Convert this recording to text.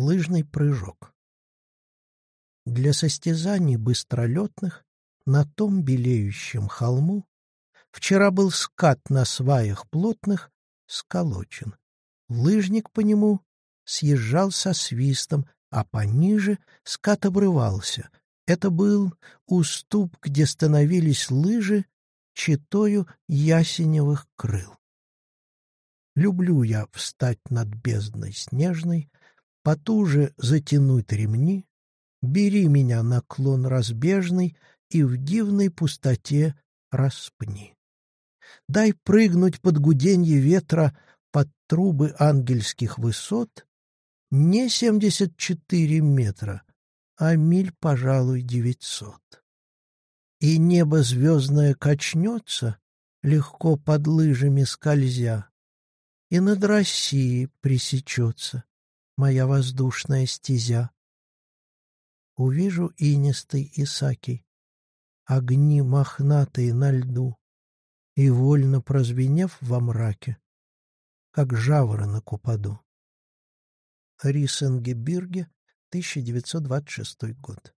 Лыжный прыжок. Для состязаний быстролетных на том белеющем холму Вчера был скат на сваях плотных сколочен. Лыжник по нему съезжал со свистом, а пониже скат обрывался. Это был уступ, где становились лыжи читою ясеневых крыл. Люблю я встать над бездной снежной, потуже затянуть ремни, бери меня наклон разбежный и в дивной пустоте распни. Дай прыгнуть под гуденье ветра под трубы ангельских высот не семьдесят четыре метра, а миль, пожалуй, девятьсот. И небо звездное качнется, легко под лыжами скользя, и над Россией пресечется моя воздушная стезя. Увижу инистый Исакий, огни мохнатые на льду, и, вольно прозвенев во мраке, как жаворонок упаду. Рисенгебирге, 1926 год.